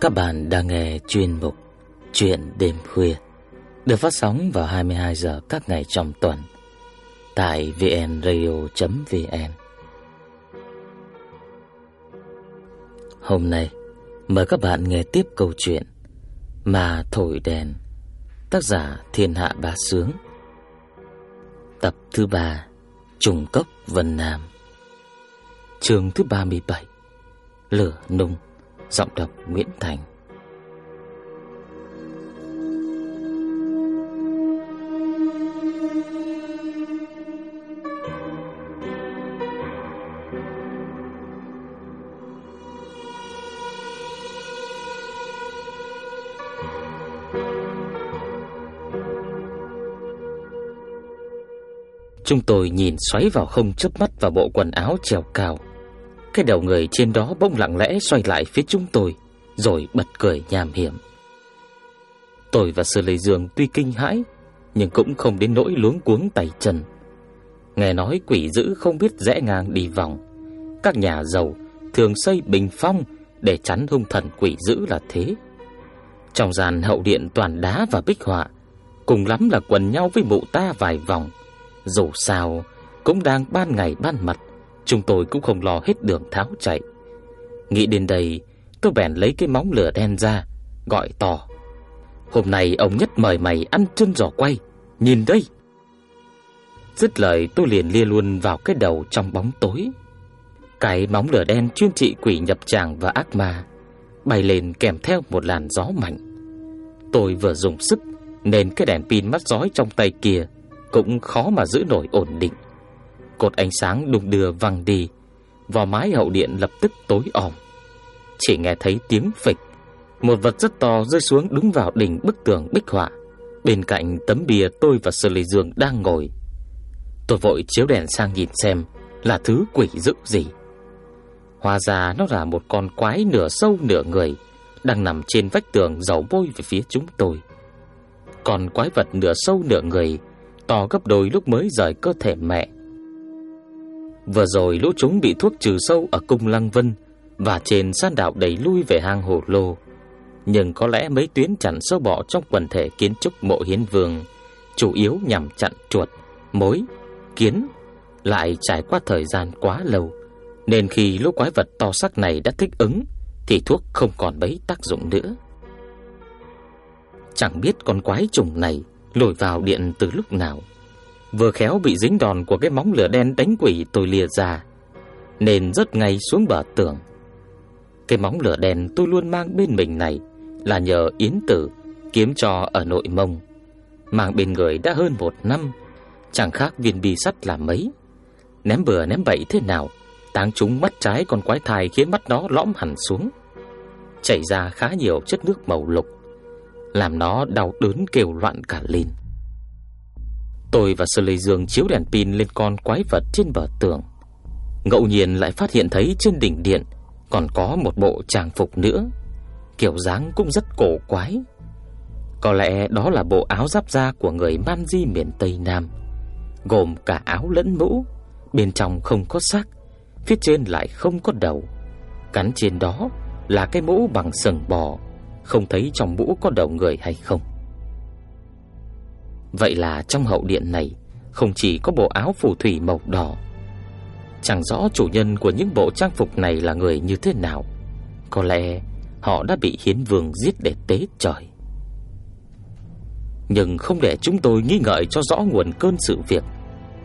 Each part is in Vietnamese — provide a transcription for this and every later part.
Các bạn đang nghe chuyên mục Chuyện đêm khuya được phát sóng vào 22 giờ các ngày trong tuần tại vnradio.vn. Hôm nay mời các bạn nghe tiếp câu chuyện Mà thổi đèn, tác giả Thiên Hạ Bá Sướng. Tập thứ 3, Trùng cốc Vân Nam. Chương thứ 37, Lửa nung, giọng đọc Nguyễn Thành. Chúng tôi nhìn xoáy vào không chớp mắt vào bộ quần áo treo cao. Cái đầu người trên đó bỗng lặng lẽ xoay lại phía chúng tôi, rồi bật cười nham hiểm. Tôi và Sư Lê Dương tuy kinh hãi, nhưng cũng không đến nỗi luống cuống tay chân. Nghe nói quỷ dữ không biết rẽ ngang đi vòng. Các nhà giàu thường xây bình phong để chắn hung thần quỷ dữ là thế. Trong gian hậu điện toàn đá và bích họa, cùng lắm là quần nhau với mụ ta vài vòng. Dù sao cũng đang ban ngày ban mặt, chúng tôi cũng không lo hết đường tháo chạy. Nghĩ đến đây, tôi bèn lấy cái móng lửa đen ra, gọi to. Hôm nay ông nhất mời mày ăn chân giò quay, nhìn đây. Dứt lời tôi liền lia luôn vào cái đầu trong bóng tối. Cái móng lửa đen chuyên trị quỷ nhập tràng và ác ma bay lên kèm theo một làn gió mạnh. Tôi vừa dùng sức nên cái đèn pin mắt giói trong tay kia cũng khó mà giữ nổi ổn định. Cột ánh sáng đùng đưa văng đi, vào mái hậu điện lập tức tối om. Chỉ nghe thấy tiếng phịch, một vật rất to rơi xuống đúng vào đỉnh bức tường bích họa, bên cạnh tấm bia tôi và Sơ Lê Dương đang ngồi. Tôi vội chiếu đèn sang nhìn xem là thứ quỷ dữ gì. Hóa ra nó là một con quái nửa sâu nửa người đang nằm trên vách tường dầu bôi về phía chúng tôi. Còn quái vật nửa sâu nửa người to gấp đôi lúc mới rời cơ thể mẹ. Vừa rồi lũ chúng bị thuốc trừ sâu ở cung Lăng Vân và trên san đảo đẩy lui về hang hồ lô. Nhưng có lẽ mấy tuyến chặn sâu bọ trong quần thể kiến trúc mộ hiến vương chủ yếu nhằm chặn chuột, mối, kiến lại trải qua thời gian quá lâu. Nên khi lũ quái vật to sắc này đã thích ứng thì thuốc không còn mấy tác dụng nữa. Chẳng biết con quái trùng này lùi vào điện từ lúc nào. Vừa khéo bị dính đòn của cái móng lửa đen đánh quỷ tôi lìa ra, nên rất ngay xuống bờ tường. Cái móng lửa đen tôi luôn mang bên mình này là nhờ Yến Tử kiếm cho ở nội mông. Mang bên người đã hơn một năm, chẳng khác viên bi sắt là mấy. Ném bừa ném bậy thế nào, táng chúng mắt trái con quái thai khiến mắt nó lõm hẳn xuống. Chảy ra khá nhiều chất nước màu lục làm nó đau đớn kêu loạn cả lên. Tôi và Sơ Lê Dương chiếu đèn pin lên con quái vật trên bờ tường. Ngẫu nhiên lại phát hiện thấy trên đỉnh điện còn có một bộ trang phục nữa, kiểu dáng cũng rất cổ quái. Có lẽ đó là bộ áo giáp da của người Man Di miền Tây Nam, gồm cả áo lẫn mũ, bên trong không có xác, phía trên lại không có đầu. Cắn trên đó là cái mũ bằng sừng bò không thấy trong mũ có đầu người hay không. Vậy là trong hậu điện này không chỉ có bộ áo phù thủy màu đỏ. Chẳng rõ chủ nhân của những bộ trang phục này là người như thế nào. Có lẽ họ đã bị hiến vương giết để tế trời. Nhưng không để chúng tôi nghi ngợi cho rõ nguồn cơn sự việc,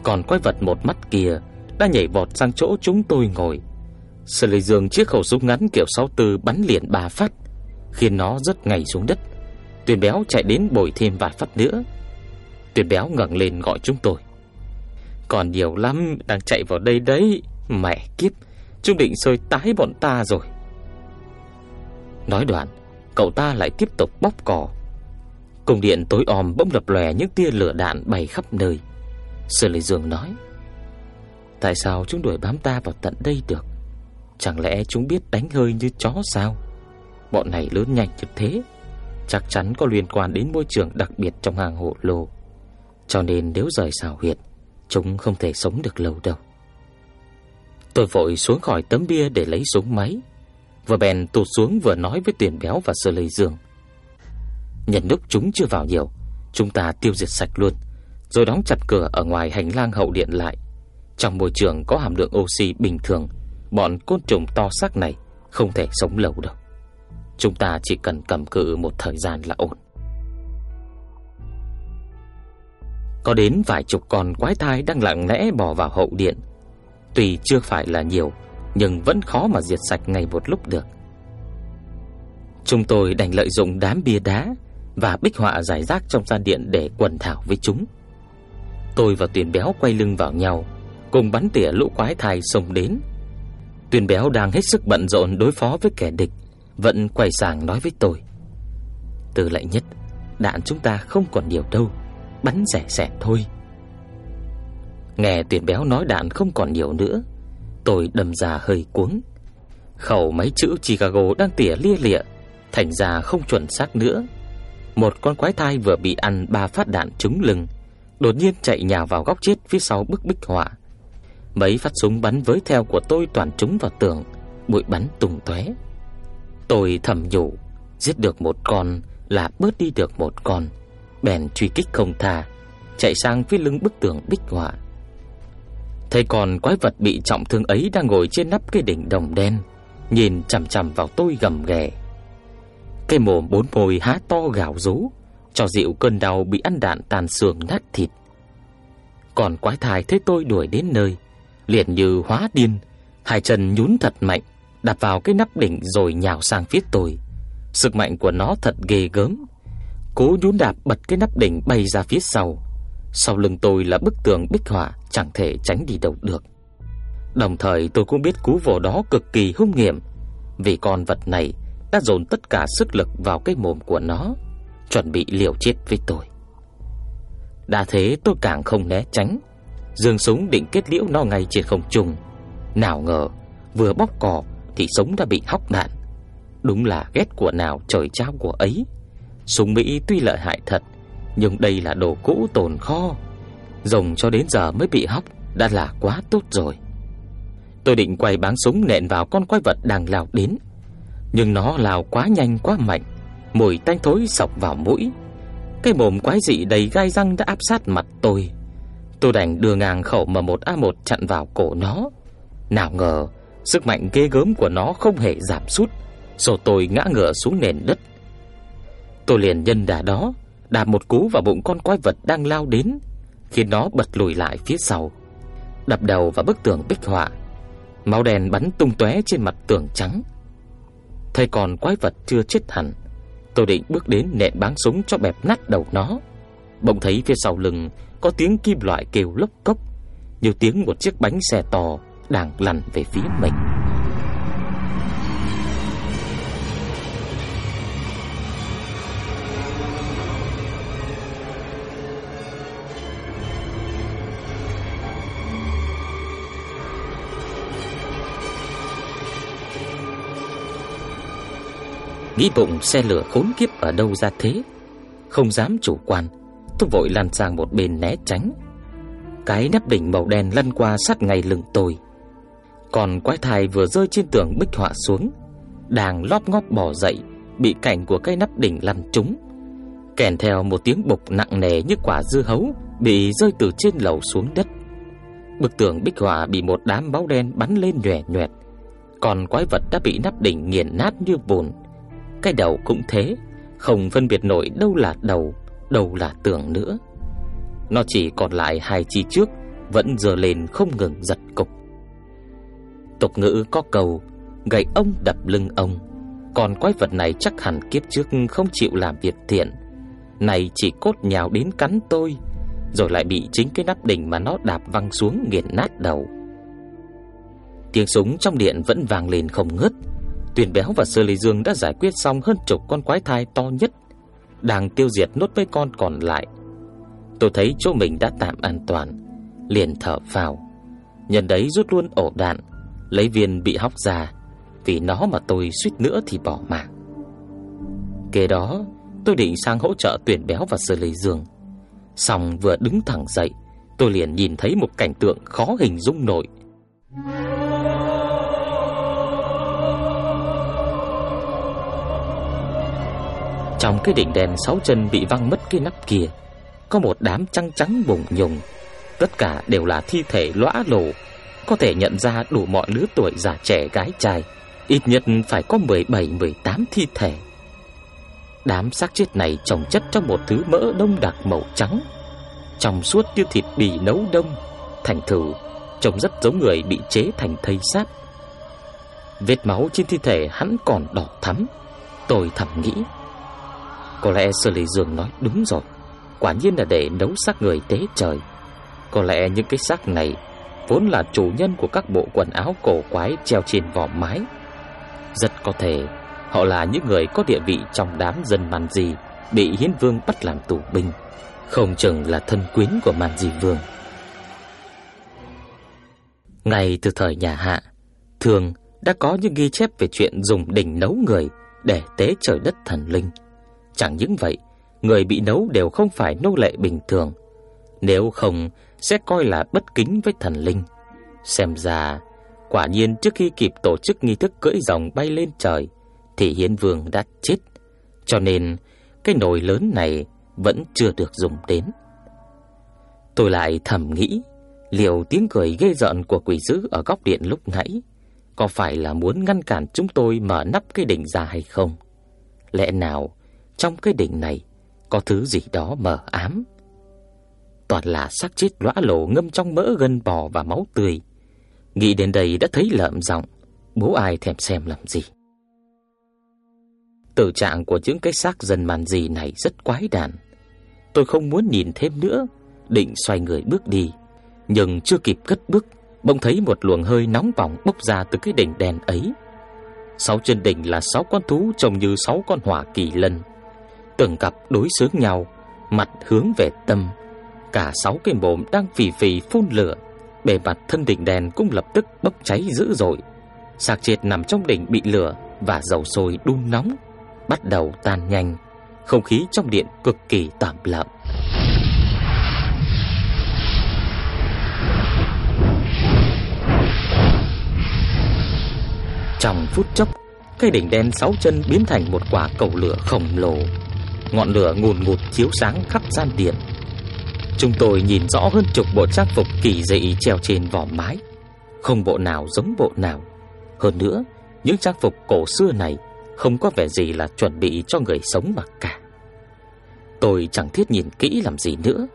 còn quái vật một mắt kia đã nhảy vọt sang chỗ chúng tôi ngồi. Sở Lệ Dương chiếc khẩu súng ngắn kiểu 64 bắn liền ba phát, khiến nó rớt ngay xuống đất. Tuyền béo chạy đến bồi thêm vài phát nữa. Tuyệt béo ngẩng lên gọi chúng tôi. Còn nhiều lắm đang chạy vào đây đấy. Mẹ kiếp, chúng định sôi tái bọn ta rồi. Nói đoạn, cậu ta lại tiếp tục bóp cò. Cung điện tối om bỗng lập lòe những tia lửa đạn bay khắp nơi. sư Lệ Dương nói: "Tại sao chúng đuổi bám ta vào tận đây được? Chẳng lẽ chúng biết đánh hơi như chó sao?" Bọn này lớn nhanh như thế Chắc chắn có liên quan đến môi trường đặc biệt trong hàng hộ lồ. Cho nên nếu rời xào huyệt Chúng không thể sống được lâu đâu Tôi vội xuống khỏi tấm bia để lấy súng máy Vừa bèn tụt xuống vừa nói với tuyển Béo và Sơ Lê Dương. nhận lúc chúng chưa vào nhiều, chúng ta tiêu diệt sạch luôn, rồi đóng chặt cửa ở ngoài hành lang hậu điện lại. Trong môi trường có hàm lượng oxy bình thường, bọn côn trùng to xác này không thể sống lâu đâu. Chúng ta chỉ cần cầm cự một thời gian là ổn. Có đến vài chục con quái thai đang lặng lẽ bò vào hậu điện. Tuy chưa phải là nhiều, nhưng vẫn khó mà diệt sạch ngay một lúc được. Chúng tôi đành lợi dụng đám bia đá và bích họa giải rác trong gian điện để quần thảo với chúng. Tôi và Tuyền Béo quay lưng vào nhau, cùng bắn tỉa lũ quái thai xông đến. Tuyền Béo đang hết sức bận rộn đối phó với kẻ địch, vẫn quay sang nói với tôi: "Từ lại nhất, đạn chúng ta không còn nhiều đâu, bắn rẻ rẻ thôi." Nghe tuyển Béo nói đạn không còn nhiều nữa, tôi đầm ra hơi cuống. Khẩu mấy chữ Chicago đang tỉa lia lịa, thành ra không chuẩn xác nữa. Một con quái thai vừa bị ăn ba phát đạn trúng lưng, đột nhiên chạy nhào vào góc chết phía sau bức bích họa. Mấy phát súng bắn với theo của tôi toàn trúng vào tường, bụi bắn tung tóe. Tôi thầm nhủ, giết được một con là bớt đi được một con, bèn truy kích không tha, chạy sang phía lưng bức tường bích họa. Thấy còn quái vật bị trọng thương ấy đang ngồi trên nắp cái đỉnh đồng đen, nhìn chằm chằm vào tôi gầm ghè. Cái mồm bốn môi há to gào rú, cho dịu cơn đau bị ăn đạn tàn xương nát thịt. Còn quái thai thấy tôi đuổi đến nơi, liền như hóa điên, hai chân nhún thật mạnh, đạp vào cái nắp đỉnh rồi nhào sang phía tôi. Sức mạnh của nó thật ghê gớm. Cố nhún đạp bật cái nắp đỉnh bay ra phía sau. Sau lưng tôi là bức tường bích họa, chẳng thể tránh đi đâu được. Đồng thời tôi cũng biết cú vồ đó cực kỳ hung hiểm, vì con vật này đã dồn tất cả sức lực vào cái mồm của nó, chuẩn bị liều chết với tôi. Đã thế tôi càng không né tránh, dương súng định kết liễu nó ngay trên không trung. Nào ngờ, vừa bóc cò thì súng đã bị hóc đạn. Đúng là ghét của nào trời trao của ấy. Súng Mỹ tuy lợi hại thật, nhưng đây là đồ cũ tồn kho, dùng cho đến giờ mới bị hóc đã là quá tốt rồi. Tôi định quay báng súng nện vào con quái vật đang lao đến, nhưng nó lao quá nhanh quá mạnh, mùi tanh thối sộc vào mũi. Cái mồm quái dị đầy gai răng đã áp sát mặt tôi. Tôi đành đưa ngang khẩu M1A1 chặn vào cổ nó. Nào ngờ, sức mạnh ghê gớm của nó không hề giảm sút, rồi tôi ngã ngửa xuống nền đất. Tôi liền nhân đà đó, đạp một cú vào bụng con quái vật đang lao đến, khiến nó bật lùi lại phía sau, đập đầu vào bức tường bích họa. Máu đen bắn tung tóe trên mặt tường trắng. Thấy còn quái vật chưa chết hẳn, tôi định bước đến nện báng súng cho bẹp nát đầu nó. Bỗng thấy phía sau lưng có tiếng kim loại kêu lốc cốc, như tiếng một chiếc bánh xe to đang lăn về phía mình. Nghĩ bụng xe lửa khốn kiếp ở đâu ra thế? Không dám chủ quan, Tôi vội lăn sang một bên né tránh. Cái nắp đỉnh màu đen lăn qua sát ngay lưng tôi. Còn quái thai vừa rơi trên tường bích họa xuống, Đang lóp ngóp bỏ dậy, Bị cảnh của cái nắp đỉnh lăn trúng. Kèn theo một tiếng bục nặng nề như quả dưa hấu Bị rơi từ trên lầu xuống đất. Bức tường bích họa bị một đám máu đen bắn lên nhòe nhòe Còn quái vật đã bị nắp đỉnh nghiền nát như bùn cái đầu cũng thế, không phân biệt nổi đâu là đầu, đâu là tường nữa. Nó chỉ còn lại hai chi trước vẫn dơ lên không ngừng giật cục. Tục ngữ có câu gậy ông đập lưng ông, còn quái vật này chắc hẳn kiếp trước không chịu làm việc thiện, này chỉ cốt nhào đến cắn tôi, rồi lại bị chính cái nắp đỉnh mà nó đạp văng xuống nghiền nát đầu. Tiếng súng trong điện vẫn vang lên không ngớt, Tuyền Béo và Sơ Lê Dương đã giải quyết xong hơn chục con quái thai to nhất, đang tiêu diệt nốt mấy con còn lại. Tôi thấy chỗ mình đã tạm an toàn, liền thở phào. Nhân đấy rút luôn ổ đạn, lấy viên bị hóc ra, vì nó mà tôi suýt nữa thì bỏ mạng. Kế đó, tôi định sang hỗ trợ Tuyền Béo và Sơ Lê Dương. Xong vừa đứng thẳng dậy, tôi liền nhìn thấy một cảnh tượng khó hình dung nổi. Trong cái đỉnh đèn sáu chân bị văng mất cái nắp kia, có một đám trăng trắng bùng nhùng, tất cả đều là thi thể lõa lồ, có thể nhận ra đủ mọi lứa tuổi già trẻ gái trai, ít nhất phải có 17 18 thi thể. Đám xác chết này chồng chất trong một thứ mỡ đông đặc màu trắng, trong suốt như thịt bì nấu đông, thành thử trông rất giống người bị chế thành thây xác. Vết máu trên thi thể hắn còn đỏ thắm. Tôi thầm nghĩ, có lẽ Sơ Lý Dương nói đúng rồi, quả nhiên là để nấu xác người tế trời. Có lẽ những cái xác này vốn là chủ nhân của các bộ quần áo cổ quái treo trên vỏ mái. Rất có thể họ là những người có địa vị trong đám dân Man Di bị Hiến Vương bắt làm tù binh, không chừng là thân quyến của Man Di Vương. Ngay từ thời nhà Hạ, thường đã có những ghi chép về chuyện dùng đỉnh nấu người để tế trời đất thần linh. Chẳng những vậy, người bị nấu đều không phải nô lệ bình thường, nếu không sẽ coi là bất kính với thần linh. Xem ra, quả nhiên trước khi kịp tổ chức nghi thức cưỡi rồng bay lên trời thì Hiến Vương đã chết, cho nên cái nồi lớn này vẫn chưa được dùng đến. Tôi lại thầm nghĩ, liệu tiếng cười ghê rợn của quỷ dữ ở góc điện lúc nãy có phải là muốn ngăn cản chúng tôi mở nắp cái đỉnh ra hay không? Lẽ nào trong cái đỉnh này có thứ gì đó mờ ám? Toàn là xác chết lõa lổ ngâm trong mỡ gân bò và máu tươi. Nghĩ đến đây đã thấy lợm giọng, bố ai thèm xem làm gì. Tử trạng của những cái xác dần màn gì này rất quái đản. Tôi không muốn nhìn thêm nữa, định xoay người bước đi, nhưng chưa kịp cất bước, bỗng thấy một luồng hơi nóng bỏng bốc ra từ cái đỉnh đèn ấy. Sáu trên đỉnh là sáu con thú trông như sáu con hỏa kỳ lân, từng cặp đối xướng nhau, mặt hướng về tâm. Cả sáu cái mồm đang phì phì phun lửa, bề mặt thân đỉnh đèn cũng lập tức bốc cháy dữ dội. Sạc triệt nằm trong đỉnh bị lửa và dầu sôi đun nóng, bắt đầu tan nhanh, không khí trong điện cực kỳ tạm lặng. Trong phút chốc, cây đỉnh đen sáu chân biến thành một quả cầu lửa khổng lồ. Ngọn lửa ngùn ngụt chiếu sáng khắp gian điện. Chúng tôi nhìn rõ hơn chục bộ trang phục kỳ dị treo trên vỏ mái, không bộ nào giống bộ nào. Hơn nữa, những trang phục cổ xưa này không có vẻ gì là chuẩn bị cho người sống mà cả. Tôi chẳng thiết nhìn kỹ làm gì nữa,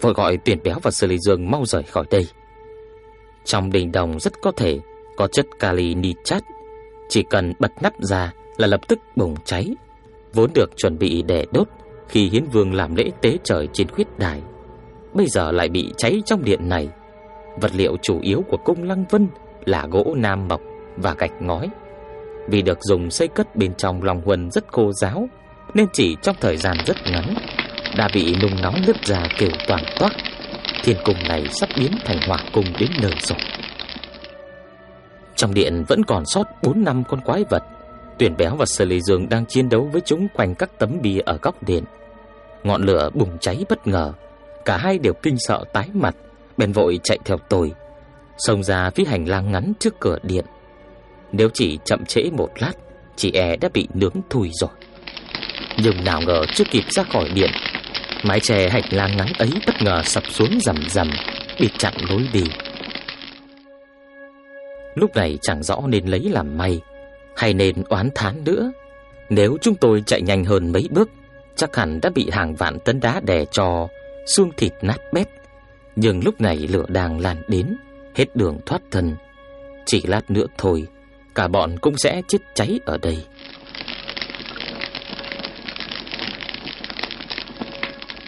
vội gọi Tuyển Béo và Sư Lê Dương mau rời khỏi đây. Trong đình đồng rất có thể có chất kali nitrat chỉ cần bật nắp ra là lập tức bùng cháy, vốn được chuẩn bị để đốt khi Hiến Vương làm lễ tế trời trên khuyết đài. Bây giờ lại bị cháy trong điện này. Vật liệu chủ yếu của cung Lăng Vân là gỗ nam mộc và gạch ngói. Vì được dùng xây cất bên trong lòng huân rất khô giáo nên chỉ trong thời gian rất ngắn đã bị nung nóng nứt ra kiểu toàn toát. Thiên cung này sắp biến thành hỏa cung đến nơi rồi. Trong điện vẫn còn sót 4 năm con quái vật. Tuyển béo và Sở Lê Dương đang chiến đấu với chúng quanh các tấm bia ở góc điện. Ngọn lửa bùng cháy bất ngờ, cả hai đều kinh sợ tái mặt, bèn vội chạy theo tôi, xông ra phía hành lang ngắn trước cửa điện. Nếu chỉ chậm trễ một lát, chị e đã bị nướng thui rồi. Nhưng nào ngờ chưa kịp ra khỏi điện, mái che hành lang ngắn ấy bất ngờ sập xuống rầm rầm, bị chặn lối đi. Lúc này chẳng rõ nên lấy làm may hay nên oán thán nữa. Nếu chúng tôi chạy nhanh hơn mấy bước, chắc hẳn đã bị hàng vạn tấn đá đè cho xương thịt nát bét. Nhưng lúc này lửa đang lan đến, hết đường thoát thân. Chỉ lát nữa thôi, cả bọn cũng sẽ chết cháy ở đây.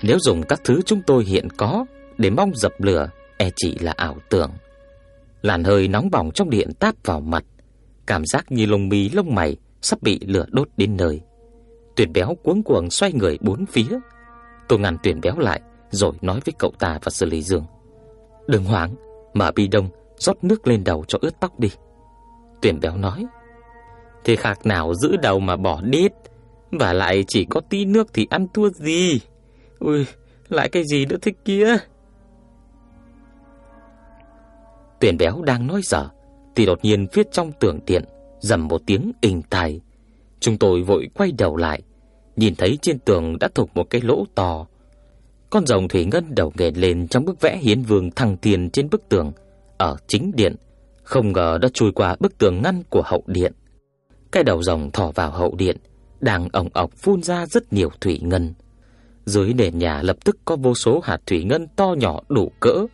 Nếu dùng các thứ chúng tôi hiện có để mong dập lửa, e chỉ là ảo tưởng. Làn hơi nóng bỏng trong điện táp vào mặt, cảm giác như lông mí lông mày sắp bị lửa đốt đến nơi. Tuyển béo cuống cuồng xoay người bốn phía. Tôi ngăn tuyển béo lại, rồi nói với cậu ta và Sư Lý Dương. Đừng hoảng, mở bi đông, rót nước lên đầu cho ướt tóc đi. Tuyển béo nói. Thế khác nào giữ đầu mà bỏ đít, và lại chỉ có tí nước thì ăn thua gì. Ui, lại cái gì nữa thế kia? Tuyển béo đang nói dở thì đột nhiên phía trong tường điện rầm một tiếng inh tai Chúng tôi vội quay đầu lại nhìn thấy trên tường đã thủng một cái lỗ to. Con rồng thủy ngân đầu nghề lên trong bức vẽ hiến vương thăng tiền trên bức tường ở chính điện, không ngờ đã chui qua bức tường ngăn của hậu điện. Cái đầu rồng thò vào hậu điện, đang ổng ọc phun ra rất nhiều thủy ngân. Dưới nền nhà lập tức có vô số hạt thủy ngân to nhỏ đủ cỡ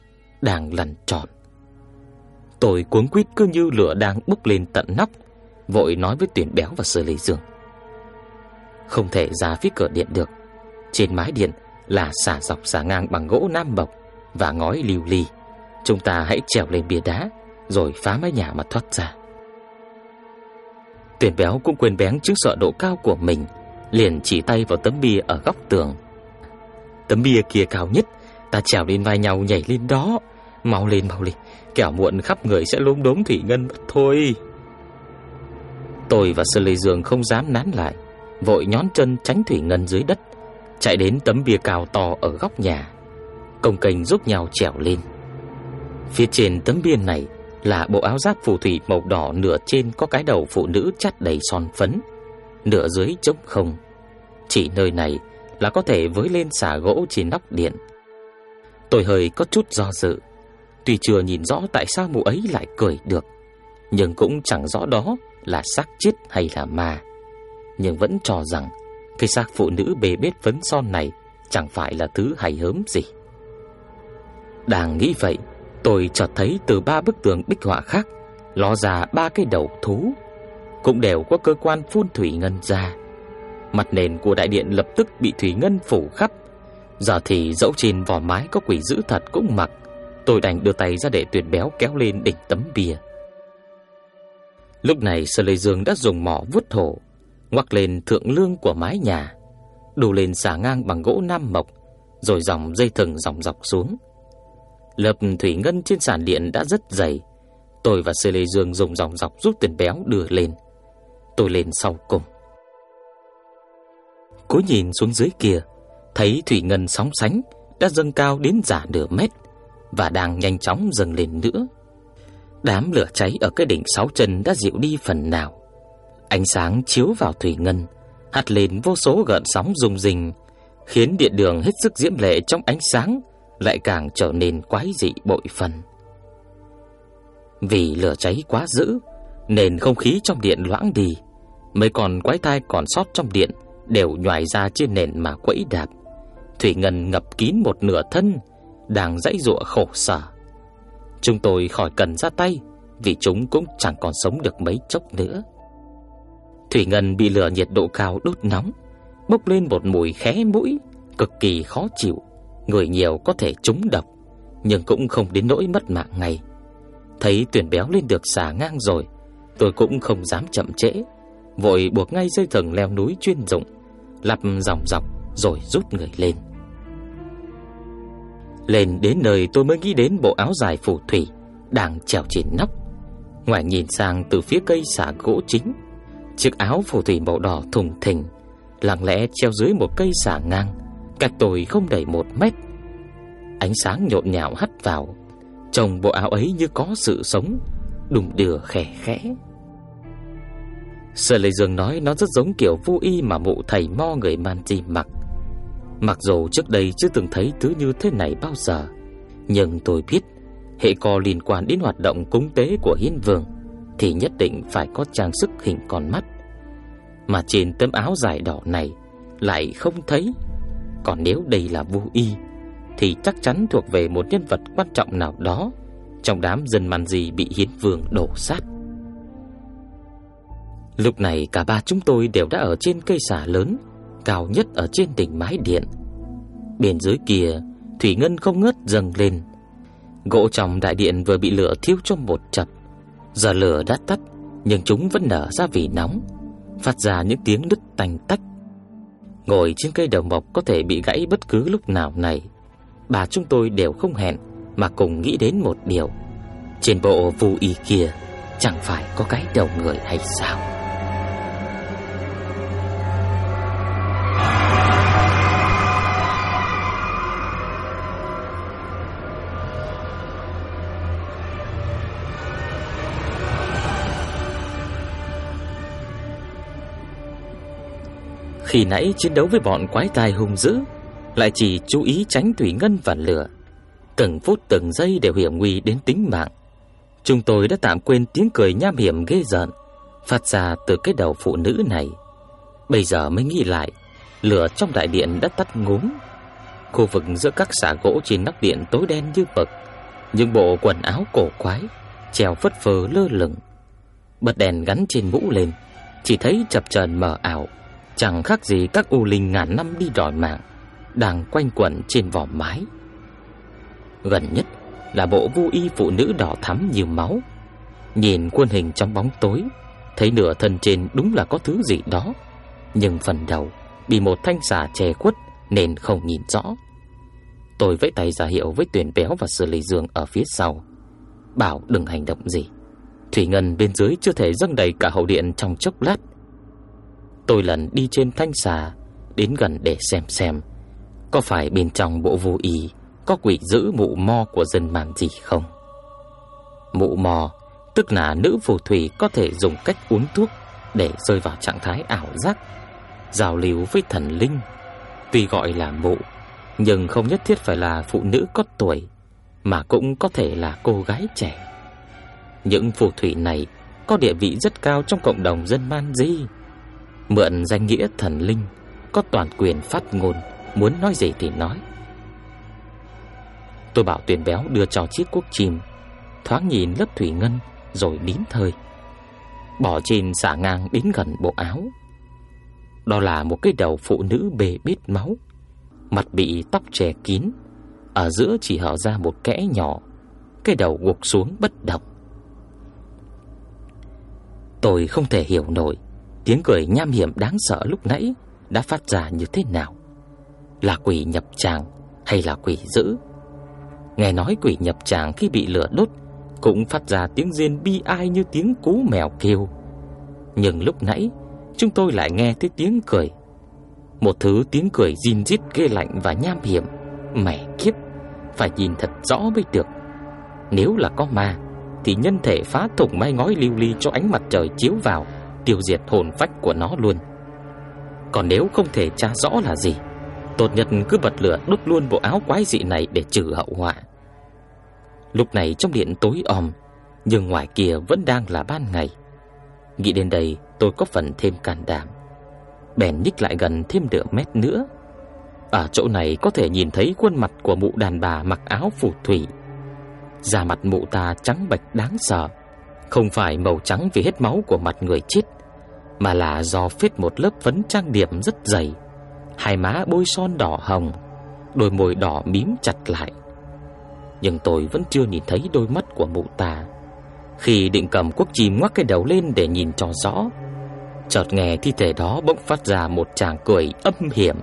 đang lăn tròn. Tôi cuống quýt cứ như lửa đang bốc lên tận nóc, vội nói với Tuyển Béo và Sơ Lê Dương. Không thể ra phía cửa điện được. Trên mái điện là xả dọc xả ngang bằng gỗ nam bọc và ngói liu li. Chúng ta hãy trèo lên bia đá rồi phá mái nhà mà thoát ra. Tuyển Béo cũng quên bén trước sợ độ cao của mình, liền chỉ tay vào tấm bia ở góc tường. Tấm bia kia cao nhất, ta trèo lên vai nhau nhảy lên đó. Mau lên mau lên, kẻo muộn khắp người sẽ lốm đốm thủy ngân mất thôi. Tôi và Sơ Lê Dương không dám nán lại, vội nhón chân tránh thủy ngân dưới đất, chạy đến tấm bia cao to ở góc nhà. Công kênh giúp nhau trèo lên. Phía trên tấm bia này là bộ áo giáp phù thủy màu đỏ nửa trên có cái đầu phụ nữ chắt đầy son phấn, nửa dưới trống không. Chỉ nơi này là có thể với lên xả gỗ trên nóc điện. Tôi hơi có chút do dự, tuy chưa nhìn rõ tại sao mụ ấy lại cười được, nhưng cũng chẳng rõ đó là xác chết hay là ma. Nhưng vẫn cho rằng cái xác phụ nữ bề bết phấn son này chẳng phải là thứ hay hớm gì. Đang nghĩ vậy, tôi chợt thấy từ ba bức tường bích họa khác ló ra ba cái đầu thú, cũng đều có cơ quan phun thủy ngân ra. Mặt nền của đại điện lập tức bị thủy ngân phủ khắp. Giờ thì dẫu trên vỏ mái có quỷ dữ thật cũng mặc, tôi đành đưa tay ra để tuyển béo kéo lên đỉnh tấm bia. Lúc này Sở Lê Dương đã dùng mỏ vuốt thổ, ngoắc lên thượng lương của mái nhà, đổ lên xà ngang bằng gỗ nam mộc, rồi dòng dây thừng dòng dọc xuống. Lớp thủy ngân trên sàn điện đã rất dày. Tôi và Sê Lê Dương dùng dòng dọc giúp tiền béo đưa lên. Tôi lên sau cùng. Cố nhìn xuống dưới kia, thấy thủy ngân sóng sánh đã dâng cao đến giả nửa mét và đang nhanh chóng dâng lên nữa. Đám lửa cháy ở cái đỉnh sáu chân đã dịu đi phần nào. Ánh sáng chiếu vào thủy ngân, hắt lên vô số gợn sóng rung rinh, khiến điện đường hết sức diễm lệ trong ánh sáng lại càng trở nên quái dị bội phần. Vì lửa cháy quá dữ, nên không khí trong điện loãng đi, mấy con quái thai còn sót trong điện đều nhòi ra trên nền mà quẫy đạp. Thủy ngân ngập kín một nửa thân, đang dãy dụa khổ sở. Chúng tôi khỏi cần ra tay, vì chúng cũng chẳng còn sống được mấy chốc nữa. Thủy ngân bị lửa nhiệt độ cao đốt nóng, bốc lên một mùi khé mũi, cực kỳ khó chịu. Người nhiều có thể trúng độc, nhưng cũng không đến nỗi mất mạng ngay. Thấy tuyển béo lên được xả ngang rồi, tôi cũng không dám chậm trễ, vội buộc ngay dây thừng leo núi chuyên dụng, lặp dòng dọc rồi rút người lên. Lên đến nơi tôi mới nghĩ đến bộ áo dài phù thủy đang trèo trên nóc. Ngoài nhìn sang từ phía cây xả gỗ chính, chiếc áo phù thủy màu đỏ thùng thình, lặng lẽ treo dưới một cây xả ngang, cách tôi không đầy một mét. Ánh sáng nhộn nhạo hắt vào, trông bộ áo ấy như có sự sống, đùng đưa khẽ khẽ. Sở Lệ Dương nói nó rất giống kiểu vô y mà mụ thầy mo người Manji mặc. Mặc dù trước đây chưa từng thấy thứ như thế này bao giờ, nhưng tôi biết hệ co liên quan đến hoạt động cúng tế của Hiến Vương thì nhất định phải có trang sức hình con mắt. Mà trên tấm áo dài đỏ này lại không thấy. Còn nếu đây là vô y thì chắc chắn thuộc về một nhân vật quan trọng nào đó trong đám dân man gì bị Hiến Vương đổ sát. Lúc này cả ba chúng tôi đều đã ở trên cây xà lớn cao nhất ở trên đỉnh mái điện. Bên dưới kia, thủy ngân không ngớt dâng lên. Gỗ trong đại điện vừa bị lửa thiêu cho một chập. Giờ lửa đã tắt, nhưng chúng vẫn nở ra vì nóng, phát ra những tiếng đứt tành tách. Ngồi trên cây đầu mộc có thể bị gãy bất cứ lúc nào này. Bà chúng tôi đều không hẹn mà cùng nghĩ đến một điều. Trên bộ phù y kia chẳng phải có cái đầu người hay sao? Khi nãy chiến đấu với bọn quái tai hung dữ, Lại chỉ chú ý tránh thủy ngân và lửa. Từng phút từng giây đều hiểm nguy đến tính mạng. Chúng tôi đã tạm quên tiếng cười nham hiểm ghê rợn, Phát ra từ cái đầu phụ nữ này. Bây giờ mới nghĩ lại, Lửa trong đại điện đã tắt ngúm. Khu vực giữa các xà gỗ trên nóc điện tối đen như mực, Những bộ quần áo cổ quái, Treo phất phơ lơ lửng. Bật đèn gắn trên mũ lên, Chỉ thấy chập chờn mờ ảo. Chẳng khác gì các u linh ngàn năm đi đòi mạng, Đang quanh quẩn trên vỏ mái. Gần nhất là bộ vu y phụ nữ đỏ thắm như máu. Nhìn khuôn hình trong bóng tối, Thấy nửa thân trên đúng là có thứ gì đó, Nhưng phần đầu Bị một thanh xà che khuất Nên không nhìn rõ. Tôi vẫy tay ra hiệu với tuyển béo và xử lý dương ở phía sau, Bảo đừng hành động gì. Thủy Ngân bên dưới chưa thể dâng đầy cả hậu điện trong chốc lát Tôi lần đi trên thanh xà, Đến gần để xem xem, Có phải bên trong bộ vô y Có quỷ giữ mụ mò của dân mạng gì không? Mụ mò, Tức là nữ phù thủy có thể dùng cách uống thuốc Để rơi vào trạng thái ảo giác, Giao lưu với thần linh. Tuy gọi là mụ, Nhưng không nhất thiết phải là phụ nữ có tuổi, Mà cũng có thể là cô gái trẻ. Những phù thủy này Có địa vị rất cao trong cộng đồng dân man di. Mượn danh nghĩa thần linh Có toàn quyền phát ngôn Muốn nói gì thì nói. Tôi bảo tuyển béo đưa cho chiếc cuốc chim Thoáng nhìn lớp thủy ngân Rồi nín thời, Bỏ trên xả ngang đến gần bộ áo. Đó là một cái đầu phụ nữ bề bết máu Mặt bị tóc che kín Ở giữa chỉ hở ra một kẽ nhỏ Cái đầu gục xuống bất động. Tôi không thể hiểu nổi Tiếng cười nham hiểm đáng sợ lúc nãy Đã phát ra như thế nào? Là quỷ nhập tràng Hay là quỷ dữ? Nghe nói quỷ nhập tràng khi bị lửa đốt Cũng phát ra tiếng rên bi ai như tiếng cú mèo kêu. Nhưng lúc nãy, Chúng tôi lại nghe thấy tiếng cười. Một thứ tiếng cười rin rít ghê lạnh và nham hiểm. Mẹ kiếp, Phải nhìn thật rõ mới được. Nếu là có ma, Thì nhân thể phá thủng mái ngói lưu ly cho ánh mặt trời chiếu vào tiêu diệt hồn phách của nó luôn. Còn nếu không thể tra rõ là gì, tốt nhất cứ bật lửa đốt luôn bộ áo quái dị này để trừ hậu họa. Lúc này trong điện tối om, nhưng ngoài kia vẫn đang là ban ngày. Nghĩ đến đây, tôi có phần thêm can đảm. Bèn nhích lại gần thêm nửa mét nữa. Ở chỗ này có thể nhìn thấy khuôn mặt của mụ đàn bà mặc áo phù thủy. Da mặt mụ ta trắng bệch đáng sợ, không phải màu trắng vì hết máu của mặt người chết, mà là do phết một lớp phấn trang điểm rất dày. Hai má bôi son đỏ hồng, đôi môi đỏ mím chặt lại. Nhưng tôi vẫn chưa nhìn thấy đôi mắt của mụ ta. Khi định cầm quốc chim ngoắc cái đầu lên để nhìn cho rõ, chợt nghe thi thể đó bỗng phát ra một tràng cười âm hiểm.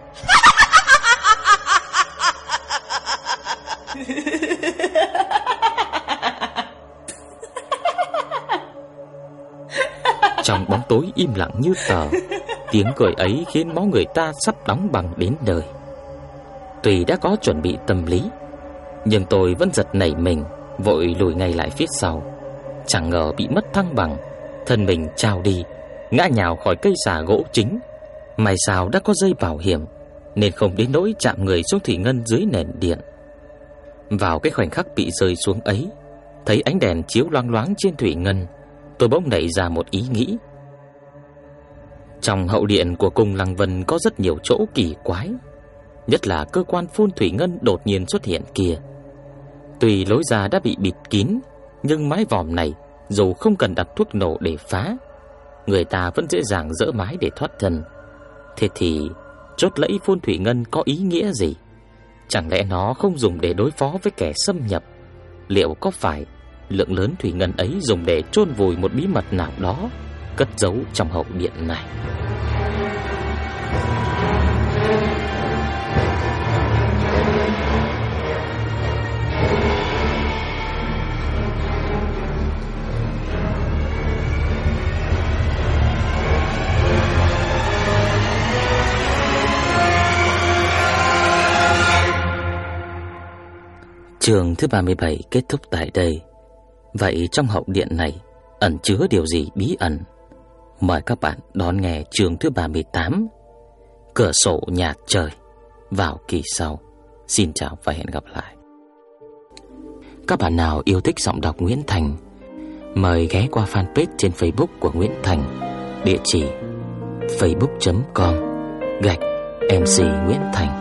Trong bóng tối im lặng như tờ, Tiếng cười ấy khiến máu người ta sắp đóng bằng đến đời Tuy đã có chuẩn bị tâm lý, Nhưng tôi vẫn giật nảy mình, Vội lùi ngay lại phía sau. Chẳng ngờ bị mất thăng bằng, Thân mình trao đi, Ngã nhào khỏi cây xà gỗ chính. May sao đã có dây bảo hiểm, Nên không đến nỗi chạm người xuống thủy ngân dưới nền điện. Vào cái khoảnh khắc bị rơi xuống ấy, Thấy ánh đèn chiếu loang loáng trên thủy ngân tôi bỗng nảy ra một ý nghĩ. Trong hậu điện của cung Lăng Vân có rất nhiều chỗ kỳ quái, nhất là cơ quan phun thủy ngân đột nhiên xuất hiện kia. Tuy lối ra đã bị bịt kín, nhưng mái vòm này dù không cần đặt thuốc nổ để phá, người ta vẫn dễ dàng dỡ mái để thoát thân. Thế thì chốt lẫy phun thủy ngân có ý nghĩa gì? Chẳng lẽ nó không dùng để đối phó với kẻ xâm nhập? Liệu có phải lượng lớn thủy ngân ấy dùng để chôn vùi một bí mật nào đó cất giấu trong hậu điện này. Trường thứ 37 kết thúc tại đây. Vậy trong hậu điện này ẩn chứa điều gì bí ẩn? Mời các bạn đón nghe chương thứ 38 Cửa sổ nhà trời, Vào kỳ sau. Xin chào và hẹn gặp lại. Các bạn nào yêu thích giọng đọc Nguyễn Thành, Mời ghé qua fanpage trên Facebook của Nguyễn Thành. Địa chỉ facebook.com Gạch MC Nguyễn Thành.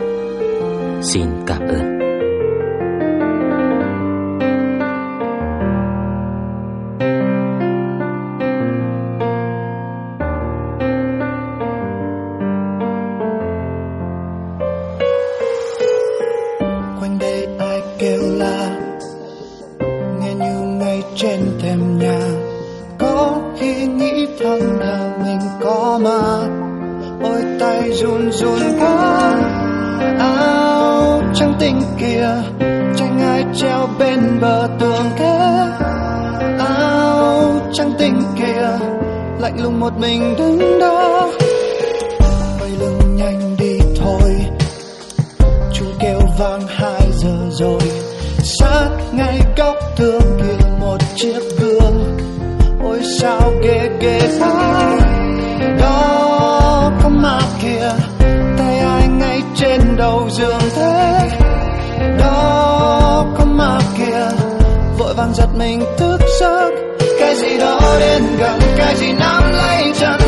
Xin cảm ơn. Run run khát áo trắng tinh kia tranh ai treo bên bờ tường thế. Áo trắng tinh kia, lạnh lùng một mình đứng đó. Quay lưng nhanh đi thôi. Chú kêu vang hai giờ rồi. Sát ngay góc tường kia, một chiếc gương. Ôi sao ghê ghê sao mà kia, tay ai ngay trên đầu giường thế? Đó có mà kia, vội vàng giật mình thức giấc. Cái gì đó đến gần, cái gì nắm lấy chân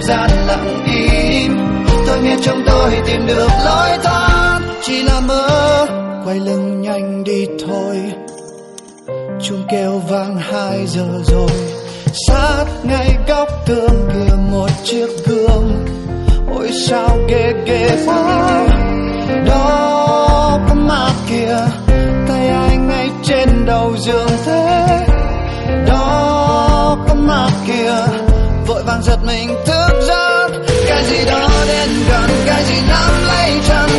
không gian lặng im. Tôi nghe trong tôi tìm được lối thoát. Chỉ là mơ, quay lưng nhanh đi thôi. Chuông kêu vang hai giờ rồi. Sát ngay góc tường kia một chiếc gương. Ôi sao ghê ghê quá. Đó có mặt kia tay ai ngay trên đầu giường thế? Đó có mặt kia vội vàng giật mình thức giấc cái gì đó đến gần cái gì nắm lấy chân